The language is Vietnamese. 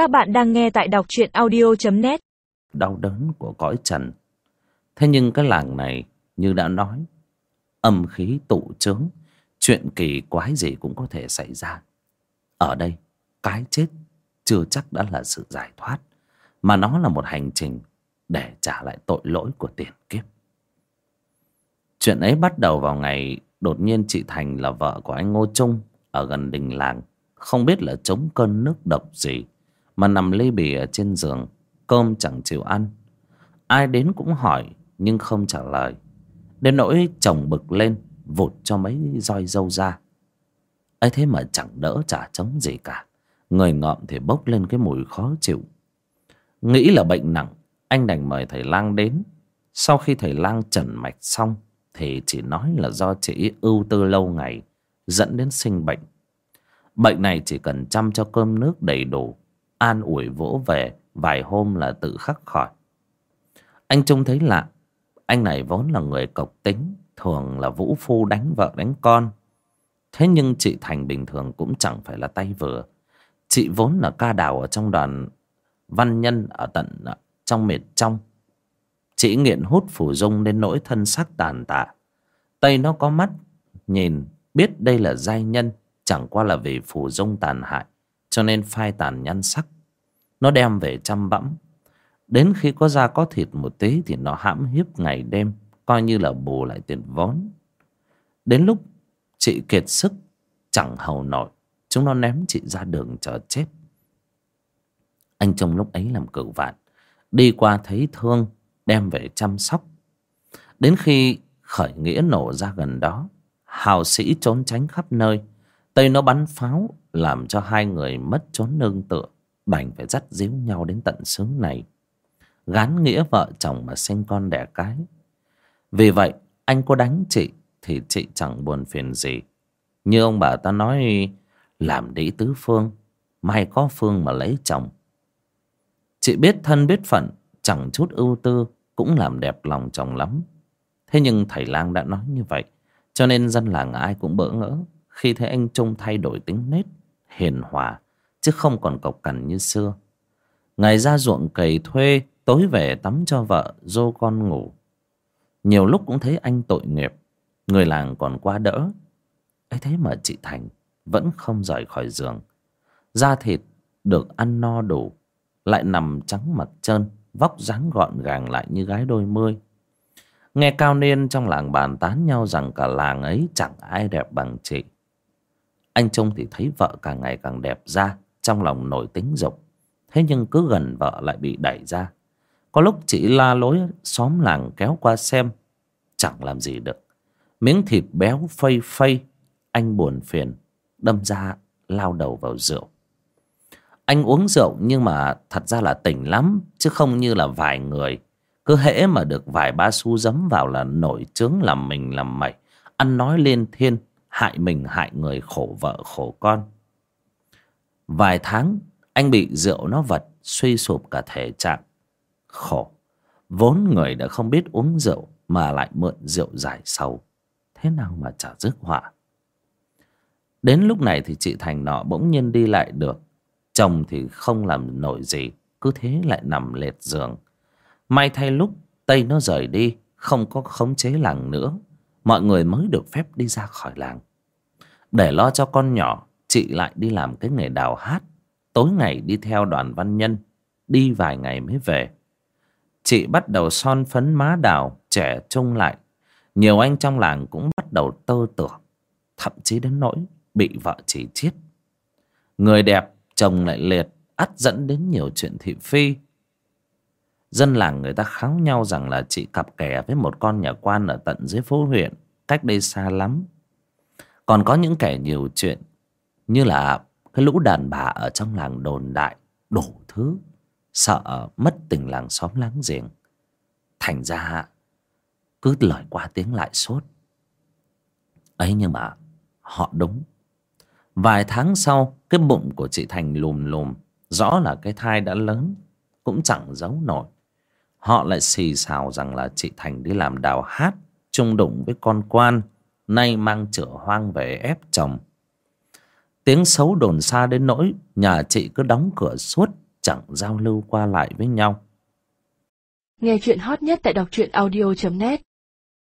Các bạn đang nghe tại đọc truyện audio.net Đau đớn của cõi trần. Thế nhưng cái làng này, như đã nói, Âm khí tụ trướng Chuyện kỳ quái gì cũng có thể xảy ra. Ở đây, Cái chết chưa chắc đã là sự giải thoát, Mà nó là một hành trình Để trả lại tội lỗi của tiền kiếp. Chuyện ấy bắt đầu vào ngày Đột nhiên chị Thành là vợ của anh Ngô Trung Ở gần đình làng, Không biết là chống cơn nước độc gì mà nằm lê bì ở trên giường, Cơm chẳng chịu ăn. Ai đến cũng hỏi, Nhưng không trả lời. Đến nỗi chồng bực lên, Vụt cho mấy roi dâu ra. Ấy thế mà chẳng đỡ trả chống gì cả. Người ngợm thì bốc lên cái mùi khó chịu. Nghĩ là bệnh nặng, Anh đành mời thầy lang đến. Sau khi thầy lang trần mạch xong, Thì chỉ nói là do chị ưu tư lâu ngày, Dẫn đến sinh bệnh. Bệnh này chỉ cần chăm cho cơm nước đầy đủ An ủi vỗ về Vài hôm là tự khắc khỏi. Anh Trung thấy lạ, Anh này vốn là người cộc tính, Thường là vũ phu đánh vợ đánh con. Thế nhưng chị Thành bình thường cũng chẳng phải là tay vừa. Chị vốn là ca đào ở trong đoàn văn nhân ở tận ờ, trong miệt trong. Chị nghiện hút phủ dung đến nỗi thân xác tàn tạ. Tây nó có mắt, Nhìn, biết đây là giai nhân, Chẳng qua là vì phủ dung tàn hại. Cho nên phai tàn nhan sắc. Nó đem về chăm bẵm. Đến khi có da có thịt một tí Thì nó hãm hiếp ngày đêm, Coi như là bù lại tiền vốn. Đến lúc chị kiệt sức, Chẳng hầu nổi, Chúng nó ném chị ra đường chờ chết. Anh chồng lúc ấy làm cửu vạn, Đi qua thấy thương, Đem về chăm sóc. Đến khi khởi nghĩa nổ ra gần đó, Hào sĩ trốn tránh khắp nơi Tây nó bắn pháo, Làm cho hai người mất trốn nương tựa. Đành phải dắt díu nhau đến tận xứ này. Gán nghĩa vợ chồng mà sinh con đẻ cái. Vì vậy, anh có đánh chị Thì chị chẳng buồn phiền gì. Như ông bà ta nói, Làm đĩ tứ phương mai có phương mà lấy chồng. Chị biết thân biết phận, Chẳng chút ưu tư, Cũng làm đẹp lòng chồng lắm. Thế nhưng thầy lang đã nói như vậy, Cho nên dân làng ai cũng bỡ ngỡ. Khi thấy anh Trung thay đổi tính nết, Hiền hòa, Chứ không còn cộc cằn như xưa. Ngày ra ruộng cày thuê, Tối về tắm cho vợ, Dô con ngủ. Nhiều lúc cũng thấy anh tội nghiệp, Người làng còn qua đỡ. Ấy thế mà chị Thành Vẫn không rời khỏi giường. Da thịt được ăn no đủ, Lại nằm trắng mặt trơn, Vóc dáng gọn gàng lại như gái đôi mươi. Nghe cao niên trong làng bàn tán nhau rằng cả làng ấy chẳng ai đẹp bằng chị. Anh trông thì thấy vợ càng ngày càng đẹp ra, trong lòng nổi tính dục. Thế nhưng cứ gần vợ lại bị đẩy ra. Có lúc chị la lối xóm làng kéo qua xem, chẳng làm gì được. Miếng thịt béo phây phây, anh buồn phiền, đâm ra lao đầu vào rượu. Anh uống rượu nhưng mà thật ra là tỉnh lắm, chứ không như là vài người cứ hễ mà được vài ba xu dấm vào là nổi trướng làm mình làm mày ăn nói lên thiên hại mình, hại người, khổ vợ, khổ con. Vài tháng, anh bị rượu nó vật, suy sụp cả thể trạng. Khổ. Vốn người đã không biết uống rượu mà lại mượn rượu giải sầu. Thế nào mà chả dứt họa? Đến lúc này thì chị thành nọ bỗng nhiên đi lại được. Chồng thì không làm nổi gì, cứ thế lại nằm lệt giường. May thay lúc Tây nó rời đi, Không có khống chế làng nữa. Mọi người mới được phép đi ra khỏi làng. Để lo cho con nhỏ, Chị lại đi làm cái nghề đào hát. Tối ngày đi theo đoàn văn nhân, Đi vài ngày mới về. Chị bắt đầu son phấn má đào, Trẻ trung lại. Nhiều anh trong làng cũng bắt đầu tơ tưởng Thậm chí đến nỗi Bị vợ chỉ chiết. Người đẹp, chồng lại liệt, ắt dẫn đến nhiều chuyện thị phi. Dân làng người ta kháo nhau rằng là chị cặp kè với một con nhà quan ở tận dưới phố huyện, cách đây xa lắm. Còn có những kẻ nhiều chuyện, như là cái lũ đàn bà ở trong làng đồn đại, đủ thứ, sợ mất tình làng xóm láng giềng. Thành ra cứ lời qua tiếng lại sốt. Ấy nhưng mà họ đúng. Vài tháng sau, cái bụng của chị Thành lùm lùm, rõ là cái thai đã lớn, cũng chẳng giấu nổi. Họ lại xì xào rằng là chị Thành đi làm đào hát chung đụng với con quan, Nay mang chửa hoang về ép chồng. Tiếng xấu đồn xa đến nỗi Nhà chị cứ đóng cửa suốt, chẳng giao lưu qua lại với nhau. Nghe chuyện hot nhất tại đọc truyện audio.net